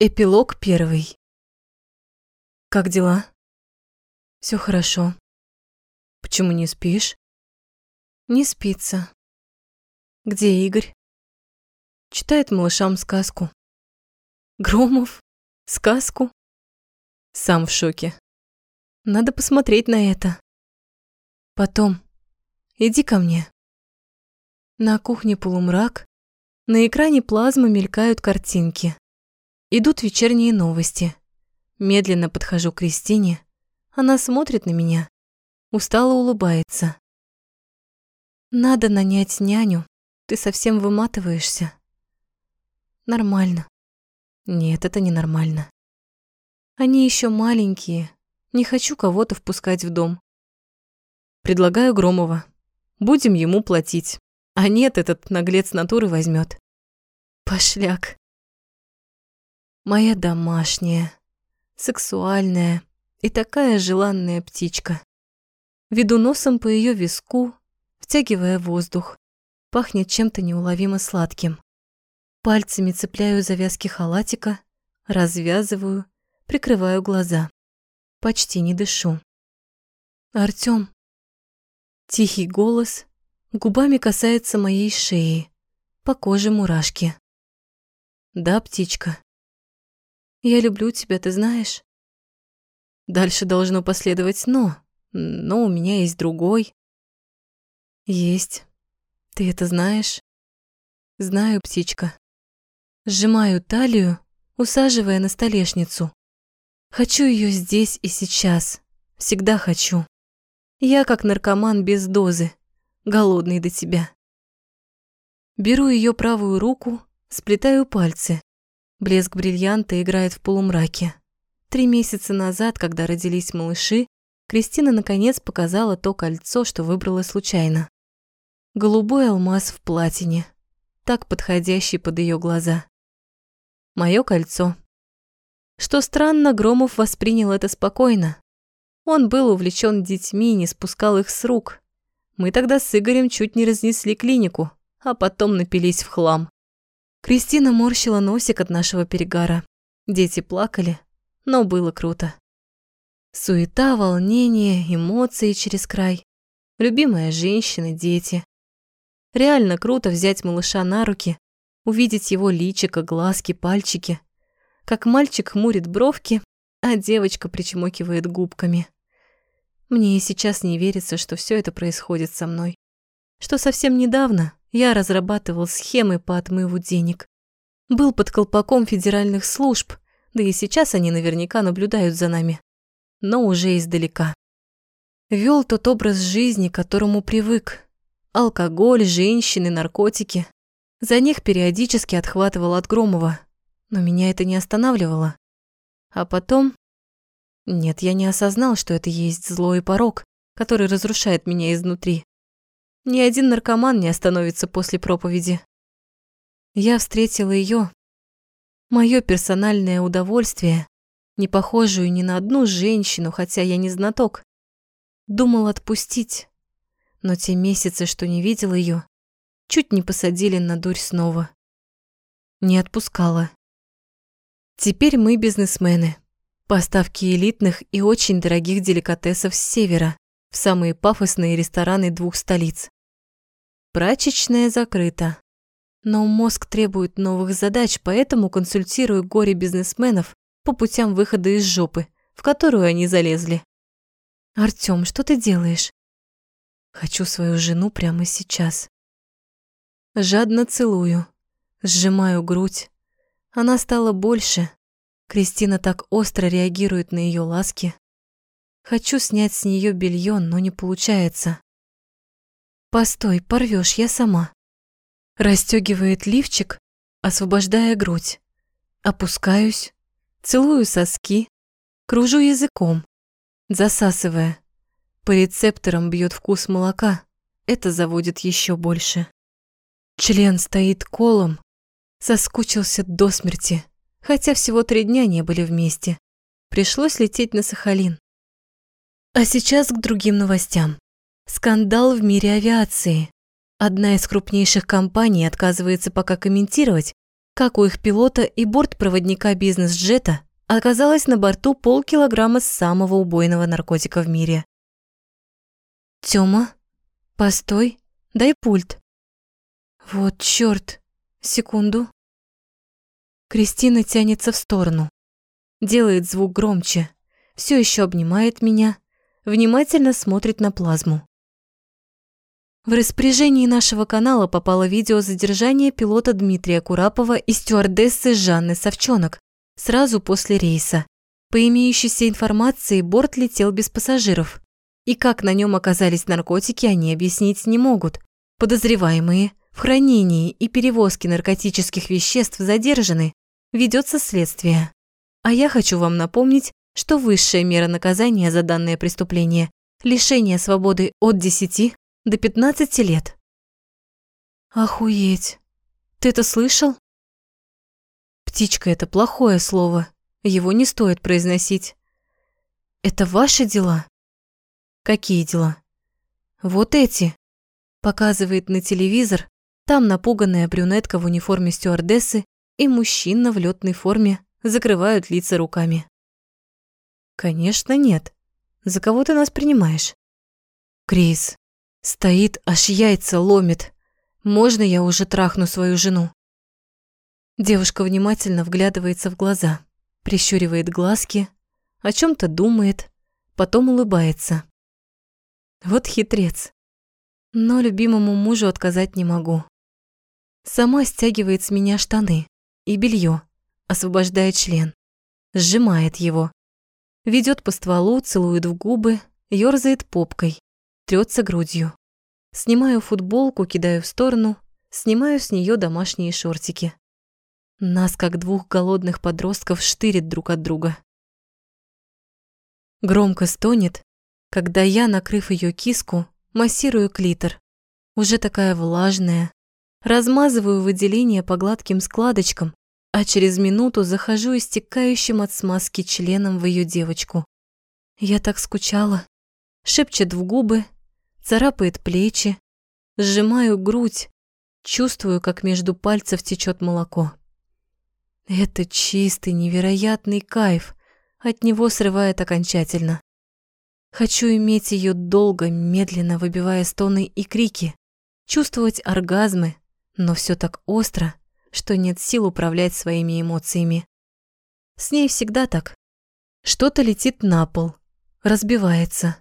Эпилог первый. Как дела? Все хорошо. Почему не спишь? Не спится. Где Игорь? Читает малышам сказку. Громов? Сказку? Сам в шоке. Надо посмотреть на это. Потом. Иди ко мне. На кухне полумрак. На экране плазмы мелькают картинки. Идут вечерние новости. Медленно подхожу к Кристине. Она смотрит на меня. Устало улыбается. Надо нанять няню. Ты совсем выматываешься. Нормально. Нет, это не нормально. Они еще маленькие. Не хочу кого-то впускать в дом. Предлагаю Громова. Будем ему платить. А нет, этот наглец натуры возьмет. Пошляк. Моя домашняя, сексуальная и такая желанная птичка. Веду носом по ее виску, втягивая воздух. Пахнет чем-то неуловимо сладким. Пальцами цепляю завязки халатика, развязываю, прикрываю глаза. Почти не дышу. Артём. Тихий голос губами касается моей шеи, по коже мурашки. Да, птичка. Я люблю тебя, ты знаешь. Дальше должно последовать «но», но у меня есть другой. Есть. Ты это знаешь? Знаю, птичка. Сжимаю талию, усаживая на столешницу. Хочу ее здесь и сейчас. Всегда хочу. Я как наркоман без дозы, голодный до тебя. Беру ее правую руку, сплетаю пальцы. Блеск бриллианта играет в полумраке. Три месяца назад, когда родились малыши, Кристина наконец показала то кольцо, что выбрала случайно. Голубой алмаз в платине, так подходящий под ее глаза. Мое кольцо. Что странно, Громов воспринял это спокойно. Он был увлечен детьми и не спускал их с рук. Мы тогда с Игорем чуть не разнесли клинику, а потом напились в хлам. Кристина морщила носик от нашего перегара. Дети плакали, но было круто. Суета, волнение, эмоции через край. Любимая женщина, дети. Реально круто взять малыша на руки, увидеть его личико, глазки, пальчики. Как мальчик хмурит бровки, а девочка причмокивает губками. Мне и сейчас не верится, что все это происходит со мной. Что совсем недавно я разрабатывал схемы по отмыву денег. Был под колпаком федеральных служб, да и сейчас они наверняка наблюдают за нами. Но уже издалека. Вел тот образ жизни, к которому привык. Алкоголь, женщины, наркотики. За них периодически отхватывал от Громова. Но меня это не останавливало. А потом... Нет, я не осознал, что это есть злой порог, который разрушает меня изнутри. Ни один наркоман не остановится после проповеди. Я встретила ее, мое персональное удовольствие, не похожую ни на одну женщину, хотя я не знаток. Думал отпустить, но те месяцы, что не видел ее, чуть не посадили на дурь снова. Не отпускала. Теперь мы бизнесмены. Поставки элитных и очень дорогих деликатесов с севера в самые пафосные рестораны двух столиц. Прачечная закрыта. Но мозг требует новых задач, поэтому консультирую горе бизнесменов по путям выхода из жопы, в которую они залезли. Артём, что ты делаешь? Хочу свою жену прямо сейчас. Жадно целую, сжимаю грудь. Она стала больше. Кристина так остро реагирует на ее ласки. Хочу снять с нее белье, но не получается. Постой, порвешь, я сама. Растёгивает лифчик, освобождая грудь. Опускаюсь, целую соски, кружу языком, засасывая. По рецепторам бьет вкус молока. Это заводит еще больше. Член стоит колом, соскучился до смерти, хотя всего три дня не были вместе. Пришлось лететь на Сахалин. А сейчас к другим новостям. Скандал в мире авиации. Одна из крупнейших компаний отказывается пока комментировать, как у их пилота и бортпроводника бизнес-джета оказалось на борту полкилограмма самого убойного наркотика в мире. «Тёма, постой, дай пульт». «Вот чёрт, секунду». Кристина тянется в сторону, делает звук громче, все еще обнимает меня, внимательно смотрит на плазму. В распоряжении нашего канала попало видео задержания пилота Дмитрия Курапова и стюардессы Жанны Савчонок сразу после рейса. По имеющейся информации, борт летел без пассажиров. И как на нем оказались наркотики, они объяснить не могут. Подозреваемые в хранении и перевозке наркотических веществ задержаны. Ведется следствие. А я хочу вам напомнить, что высшая мера наказания за данное преступление – лишение свободы от 10 до 15 лет. Охуеть. Ты это слышал? Птичка – это плохое слово. Его не стоит произносить. Это ваши дела? Какие дела? Вот эти. Показывает на телевизор. Там напуганная брюнетка в униформе стюардессы и мужчина в летной форме закрывают лица руками. Конечно, нет. За кого ты нас принимаешь? Крис. Стоит, аж яйца ломит. Можно я уже трахну свою жену? Девушка внимательно вглядывается в глаза, прищуривает глазки, о чем то думает, потом улыбается. Вот хитрец. Но любимому мужу отказать не могу. Сама стягивает с меня штаны и белье, освобождает член, сжимает его, ведет по стволу, целует в губы, ёрзает попкой, трется грудью. Снимаю футболку, кидаю в сторону, снимаю с нее домашние шортики. Нас, как двух голодных подростков, штырит друг от друга. Громко стонет, когда я, накрыв ее киску, массирую клитор. Уже такая влажная. Размазываю выделение по гладким складочкам, а через минуту захожу истекающим от смазки членом в ее девочку. Я так скучала. Шепчет в губы, царапает плечи, сжимаю грудь, чувствую, как между пальцев течет молоко. Это чистый, невероятный кайф, от него срывает окончательно. Хочу иметь ее долго, медленно выбивая стоны и крики, чувствовать оргазмы, но все так остро, что нет сил управлять своими эмоциями. С ней всегда так. Что-то летит на пол, разбивается.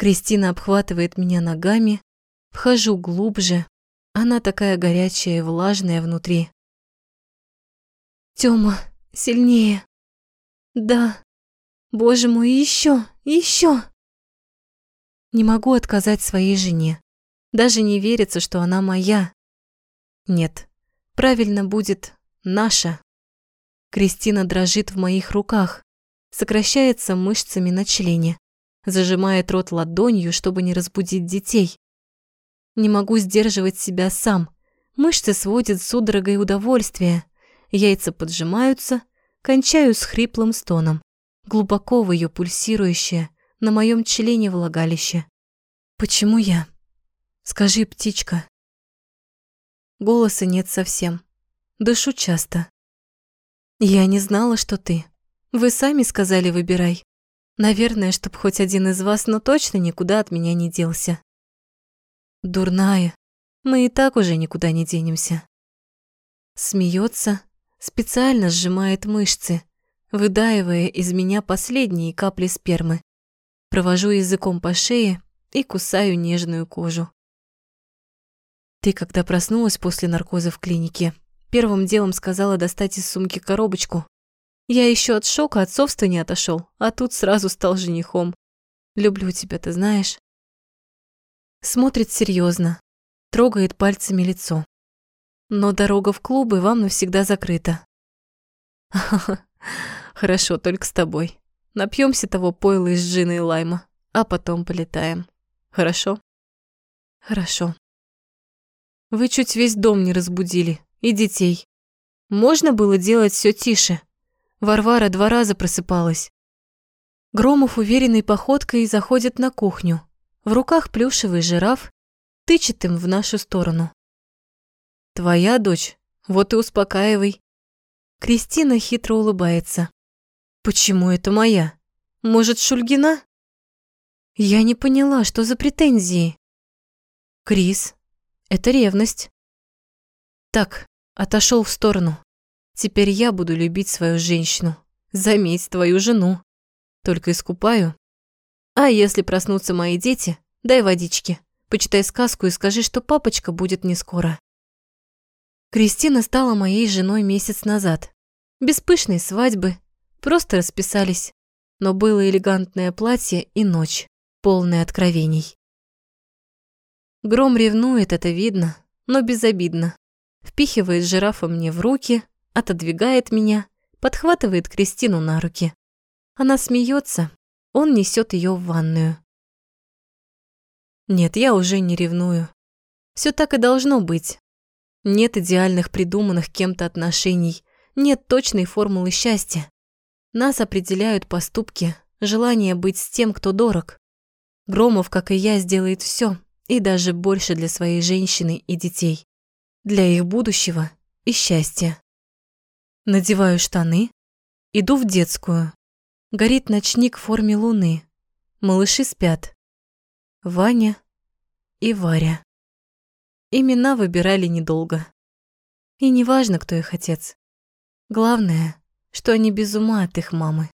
Кристина обхватывает меня ногами, вхожу глубже. Она такая горячая и влажная внутри. Тёма, сильнее. Да. Боже мой, еще, еще. Не могу отказать своей жене. Даже не верится, что она моя. Нет, правильно будет наша. Кристина дрожит в моих руках, сокращается мышцами на члене, зажимает рот ладонью, чтобы не разбудить детей. Не могу сдерживать себя сам. Мышцы сводят судорогой удовольствия яйца поджимаются, кончаю с хриплым стоном, глубоко в ее пульсирующее, на моем члене влагалище. Почему я? Скажи, птичка. Голоса нет совсем. Дышу часто. Я не знала, что ты. Вы сами сказали выбирай. Наверное, чтоб хоть один из вас, но точно никуда от меня не делся. Дурная. Мы и так уже никуда не денемся. Смеется, специально сжимает мышцы, выдаивая из меня последние капли спермы. Провожу языком по шее и кусаю нежную кожу. Ты, когда проснулась после наркоза в клинике, первым делом сказала достать из сумки коробочку. Я еще от шока отцовства не отошел, а тут сразу стал женихом. Люблю тебя, ты знаешь. Смотрит серьезно, трогает пальцами лицо но дорога в клубы вам навсегда закрыта. Хорошо, только с тобой. Напьемся того пойла из джина и лайма, а потом полетаем. Хорошо? Хорошо. Вы чуть весь дом не разбудили, и детей. Можно было делать все тише. Варвара два раза просыпалась. Громов уверенной походкой заходит на кухню. В руках плюшевый жираф, тычет им в нашу сторону. Твоя дочь? Вот и успокаивай. Кристина хитро улыбается. Почему это моя? Может, Шульгина? Я не поняла, что за претензии. Крис, это ревность. Так, отошел в сторону. Теперь я буду любить свою женщину. Заметь, твою жену. Только искупаю. А если проснутся мои дети, дай водички. Почитай сказку и скажи, что папочка будет не скоро. Кристина стала моей женой месяц назад. Без пышной свадьбы, просто расписались. Но было элегантное платье и ночь, полная откровений. Гром ревнует, это видно, но безобидно. Впихивает жирафа мне в руки, отодвигает меня, подхватывает Кристину на руки. Она смеется, он несет ее в ванную. Нет, я уже не ревную. Все так и должно быть. Нет идеальных придуманных кем-то отношений, нет точной формулы счастья. Нас определяют поступки, желание быть с тем, кто дорог. Громов, как и я, сделает все, и даже больше для своей женщины и детей. Для их будущего и счастья. Надеваю штаны, иду в детскую. Горит ночник в форме луны. Малыши спят. Ваня и Варя. Имена выбирали недолго. И неважно, кто их отец. Главное, что они без ума от их мамы.